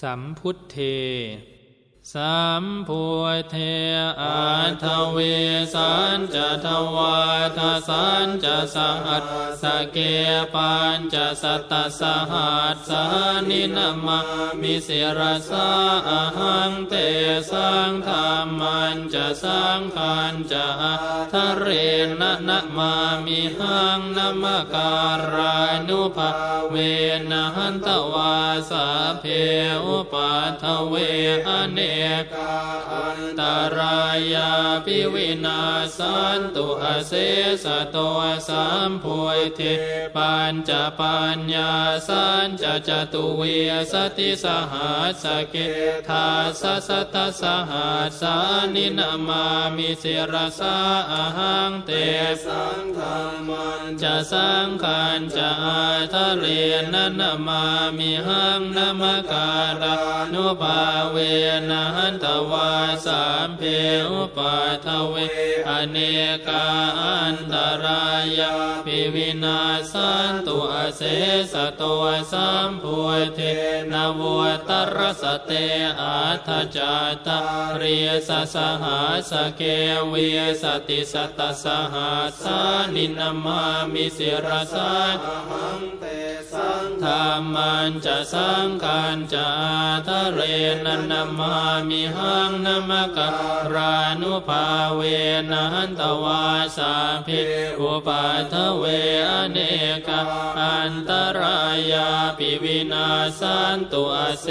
สัมพุทเท สัมพุทเทอาทเวสันจะทวาทสันจะสหัสสเกปัญจะสัตสหัสสานินามามิเสรสาอหังเตสังธา สังขันจะทะเรนะนะมามิหังนมการานุภาเวนะหันตวาสัพเพอุปัททเวอเนกาอันตรายาปิวินัสสันตุอเสสะโตสัมพุทเธ ปัญจปัญญาสัญจะจตุวีสติสหัสสเก ทสสตสหัสสานิ นมามิสิรสาอหังเตสังธรรมันจะสังขันจะอาทะเรนนามามิหังนมการานุภาเวนะหันตวาสามเพอุปัทเวอเนกาอันตรายาปิวินาสันตุอเสสะตัวสัมพุเทนวตรสเตอาทจาตาเรียสสหัสเกวีสติสตสหัสานินามามิสิรสาหังเตสังธรรมันจะสังกันจะทะเรนันนามามิหังนมการานุภาเวนันตวาสาภิอุปัทเวอเนกาอันตรายาปิวินาสันตุอเส